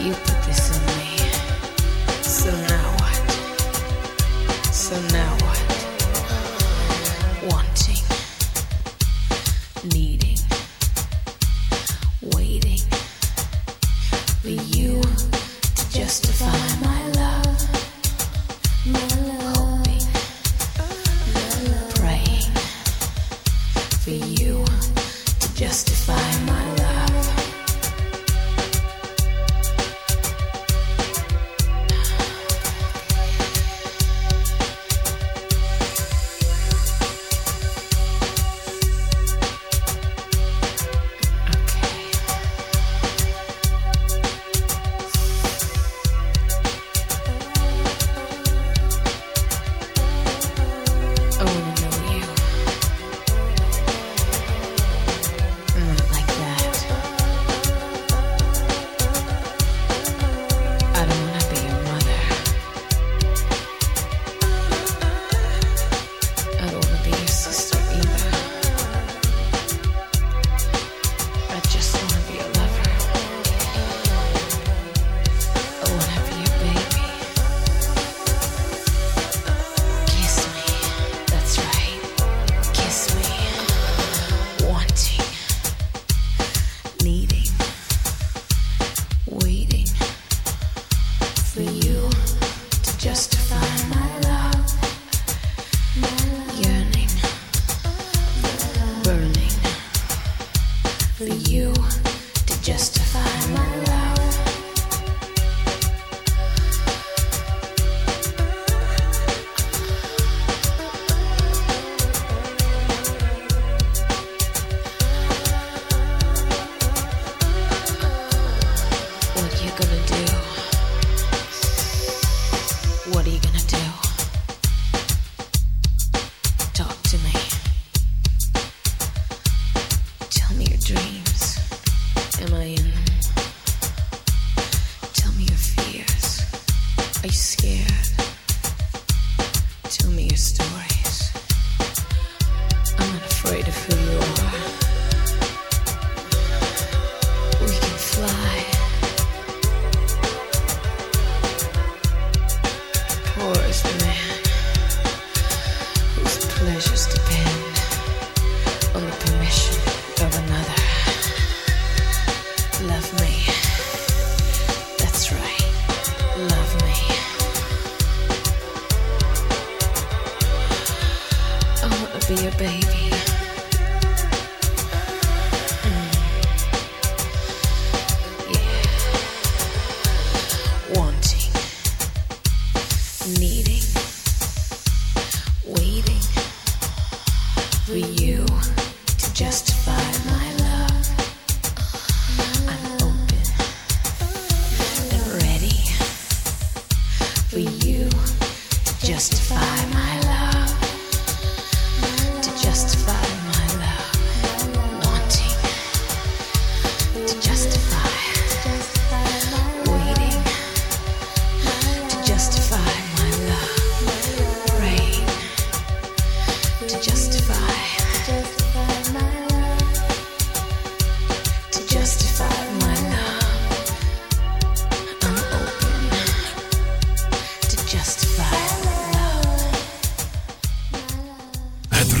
You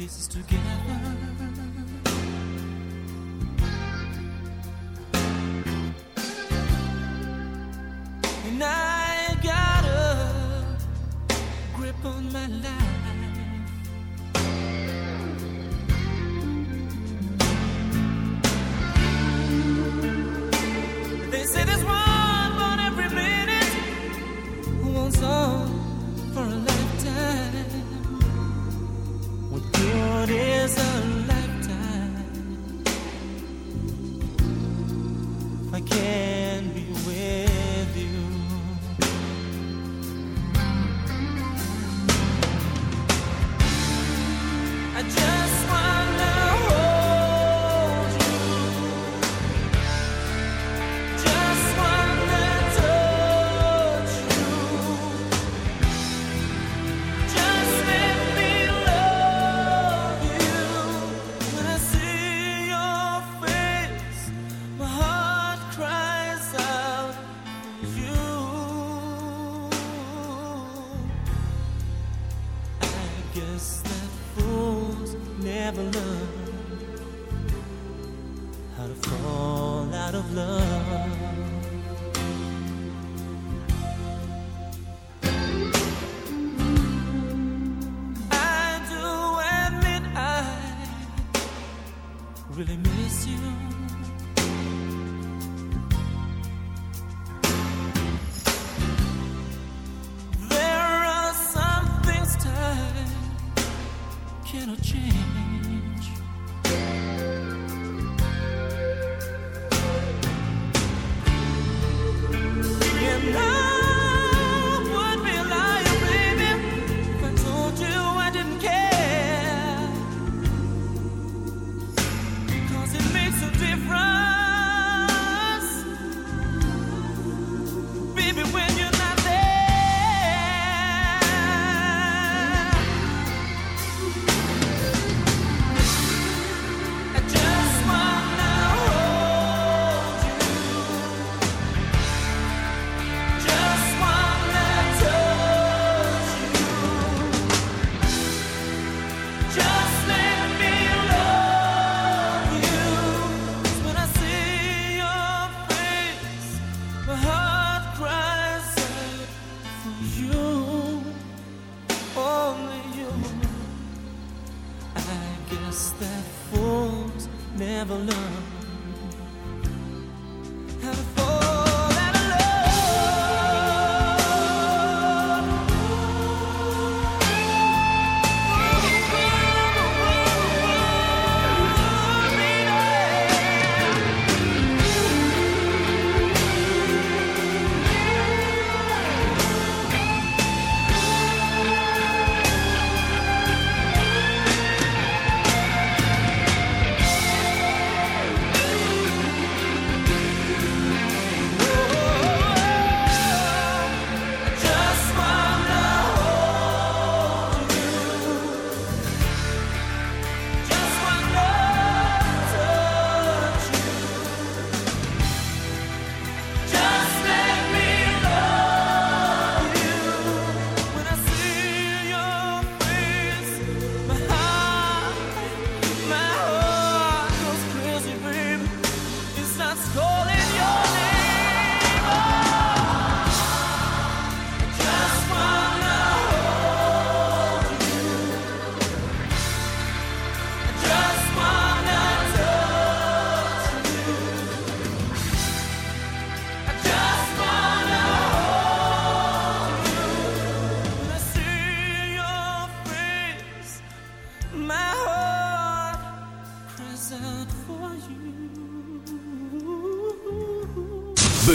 pieces together.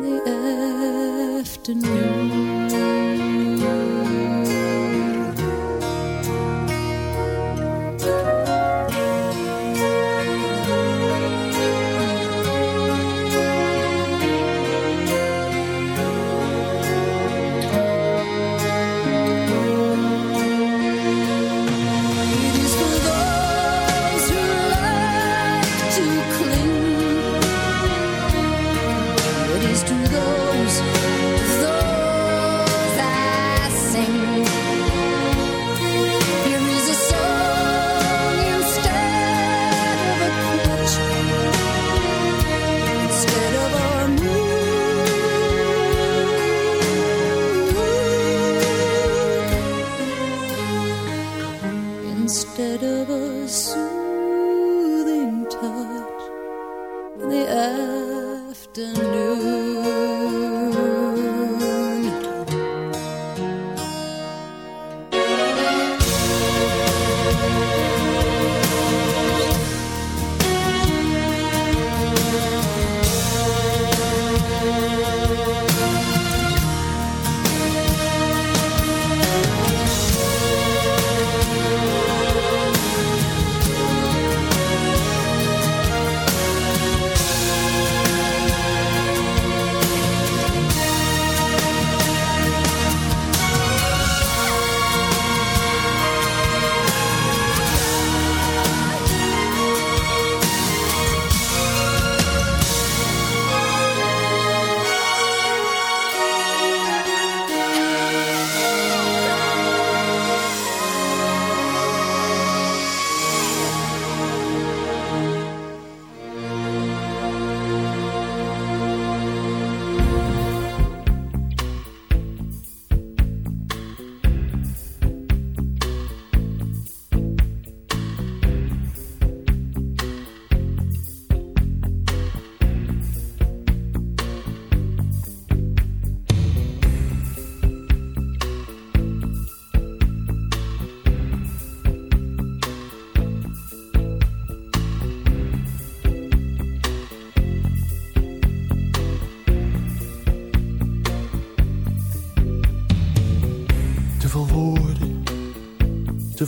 The afternoon.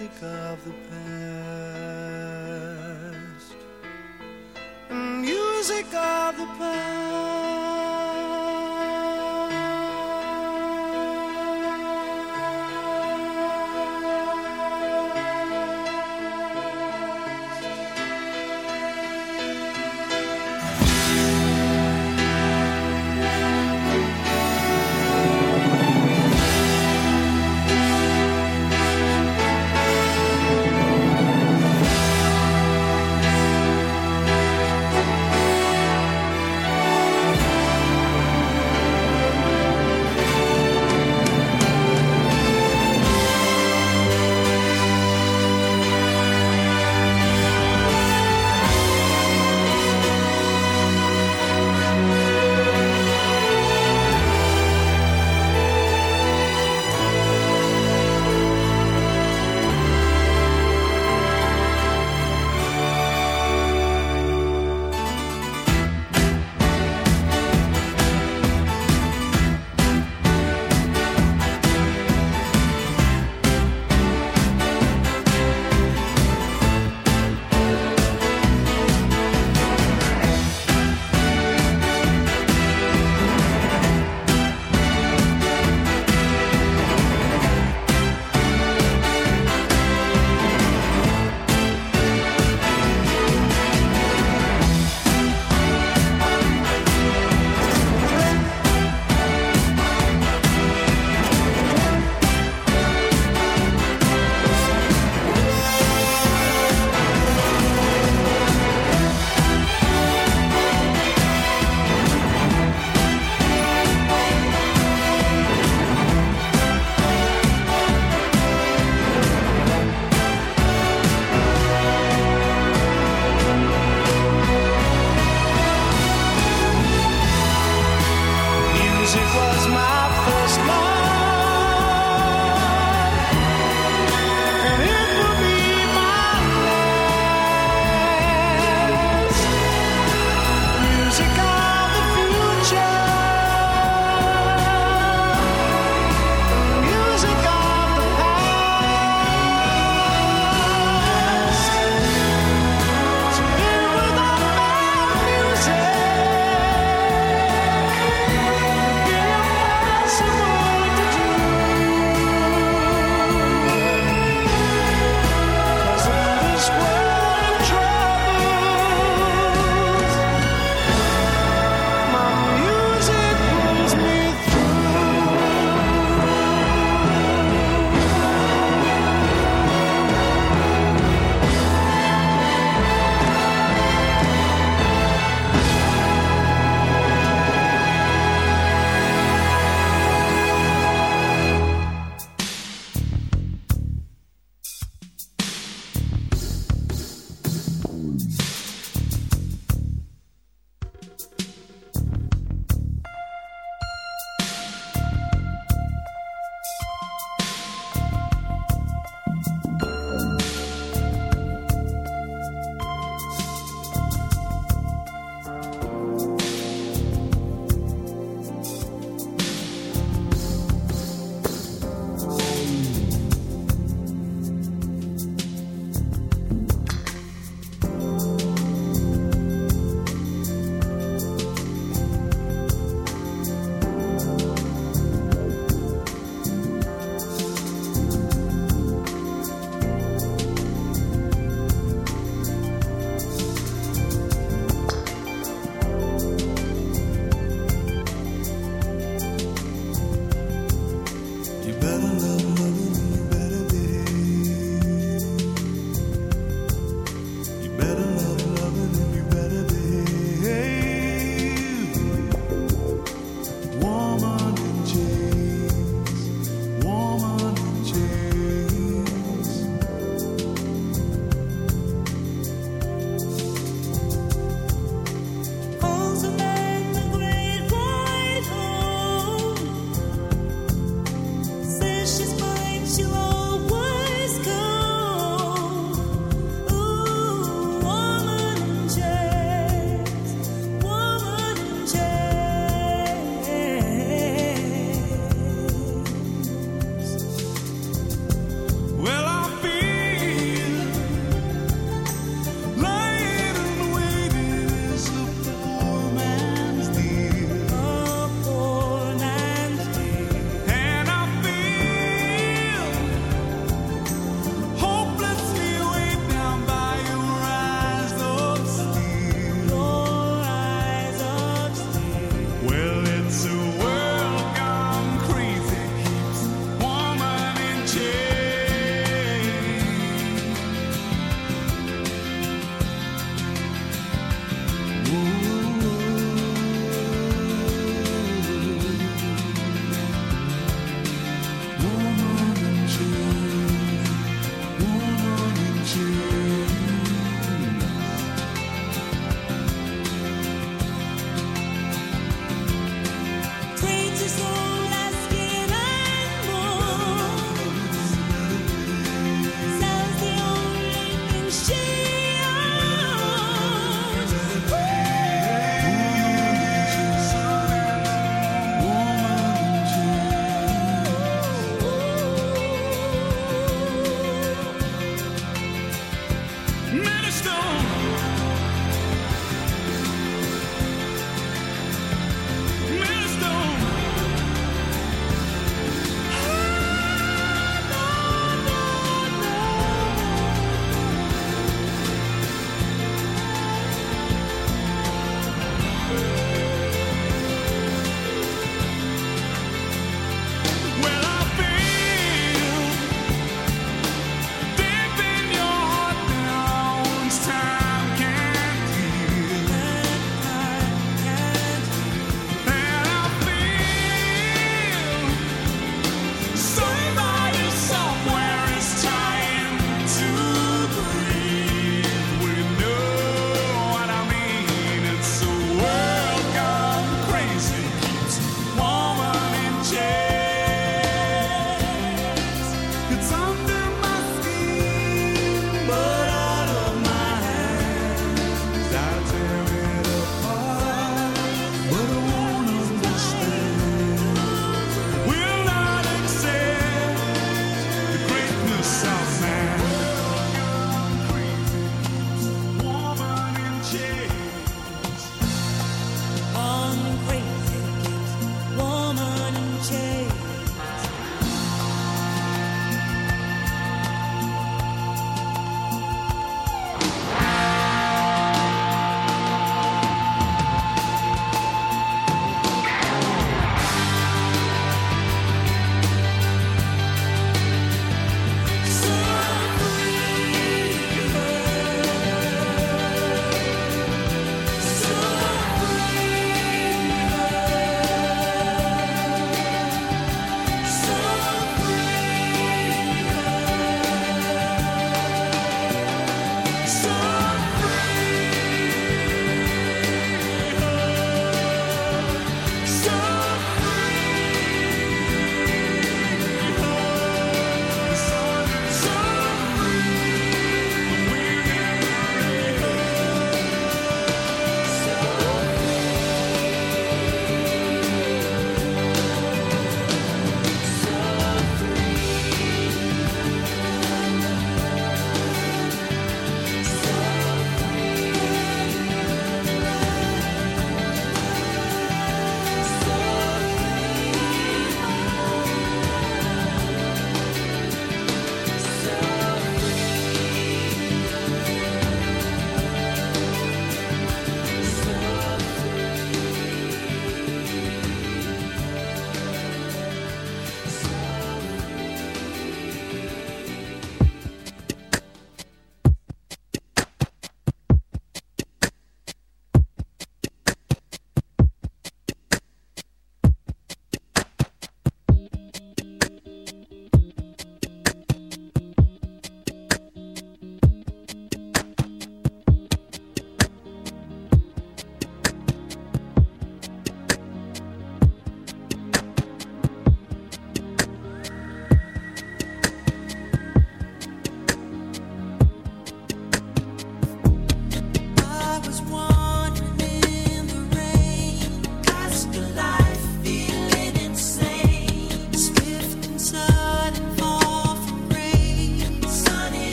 Music of the past,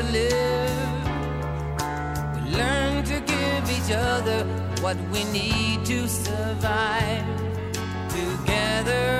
To live, we learn to give each other what we need to survive. Together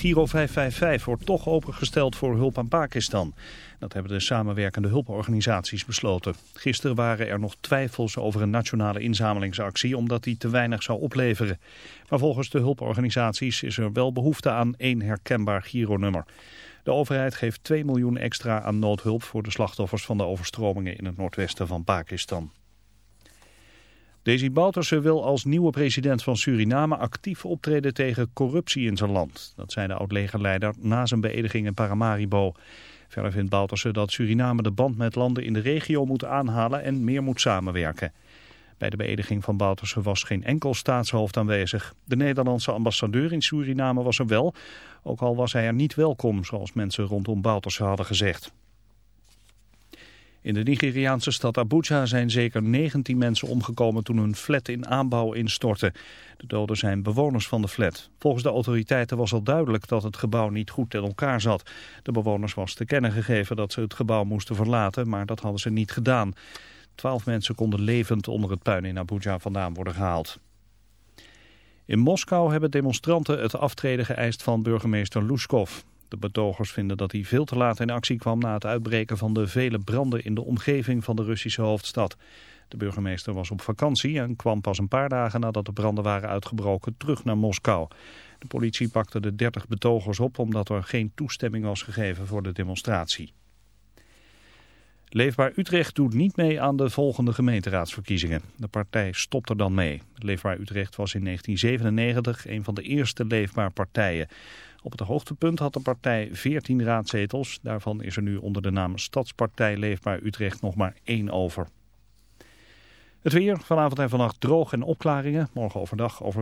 Giro 555 wordt toch opengesteld voor hulp aan Pakistan. Dat hebben de samenwerkende hulporganisaties besloten. Gisteren waren er nog twijfels over een nationale inzamelingsactie omdat die te weinig zou opleveren. Maar volgens de hulporganisaties is er wel behoefte aan één herkenbaar Giro-nummer. De overheid geeft 2 miljoen extra aan noodhulp voor de slachtoffers van de overstromingen in het noordwesten van Pakistan. Desi Bouterse wil als nieuwe president van Suriname actief optreden tegen corruptie in zijn land. Dat zei de oud-legerleider na zijn beëdiging in Paramaribo. Verder vindt Bouterse dat Suriname de band met landen in de regio moet aanhalen en meer moet samenwerken. Bij de beëdiging van Bouterse was geen enkel staatshoofd aanwezig. De Nederlandse ambassadeur in Suriname was er wel, ook al was hij er niet welkom, zoals mensen rondom Bouterse hadden gezegd. In de Nigeriaanse stad Abuja zijn zeker 19 mensen omgekomen toen een flat in aanbouw instortte. De doden zijn bewoners van de flat. Volgens de autoriteiten was al duidelijk dat het gebouw niet goed in elkaar zat. De bewoners was te kennen gegeven dat ze het gebouw moesten verlaten, maar dat hadden ze niet gedaan. Twaalf mensen konden levend onder het puin in Abuja vandaan worden gehaald. In Moskou hebben demonstranten het aftreden geëist van burgemeester Luskov. De betogers vinden dat hij veel te laat in actie kwam na het uitbreken van de vele branden in de omgeving van de Russische hoofdstad. De burgemeester was op vakantie en kwam pas een paar dagen nadat de branden waren uitgebroken terug naar Moskou. De politie pakte de 30 betogers op omdat er geen toestemming was gegeven voor de demonstratie. Leefbaar Utrecht doet niet mee aan de volgende gemeenteraadsverkiezingen. De partij stopt er dan mee. Leefbaar Utrecht was in 1997 een van de eerste leefbaar partijen. Op het hoogtepunt had de partij 14 raadzetels. Daarvan is er nu onder de naam Stadspartij Leefbaar Utrecht nog maar één over. Het weer, vanavond en vannacht droog en opklaringen. Morgen overdag over